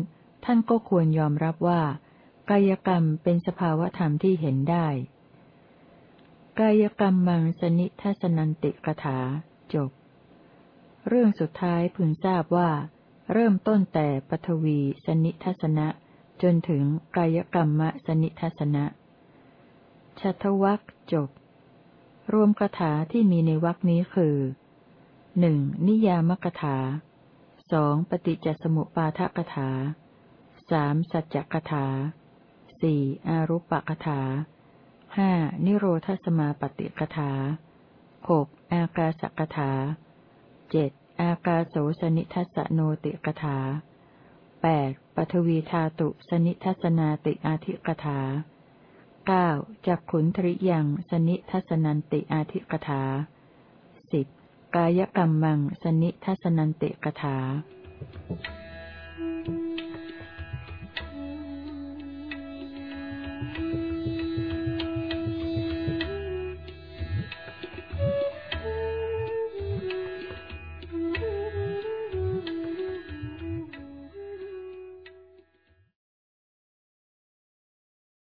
ท่านก็ควรยอมรับว่า กายกรรมเป็นสภาวธรรมที่เห็นได้ กายกรรมมังสนิทัศนันติกถา จบ เรื่องสุดท้ายพึงทราบว่า เริ่มต้นแต่ปฐวีสนิทัศนะ จนถึงกายกรรมสนิทัศนะชัตวักจบ รวมคาถาที่มีในวักนี้คือหนึ่งนิยามกถาสองปฏิจจสมุปาทกถาสามสัจจกถาสี่อารุปกถาห้านิโรธสมาปฏิกถาหกอากาสกถาเจ็ดอากาโสสนิทัสโนติกถา แปดปทวีธาตุสนิทัศนาติอาทิกถาเก้าจักขุนทริยังสนิทัศนันติอาทิกถาสิบกายกรรมมังสนิทัศนันติกถา Thank you.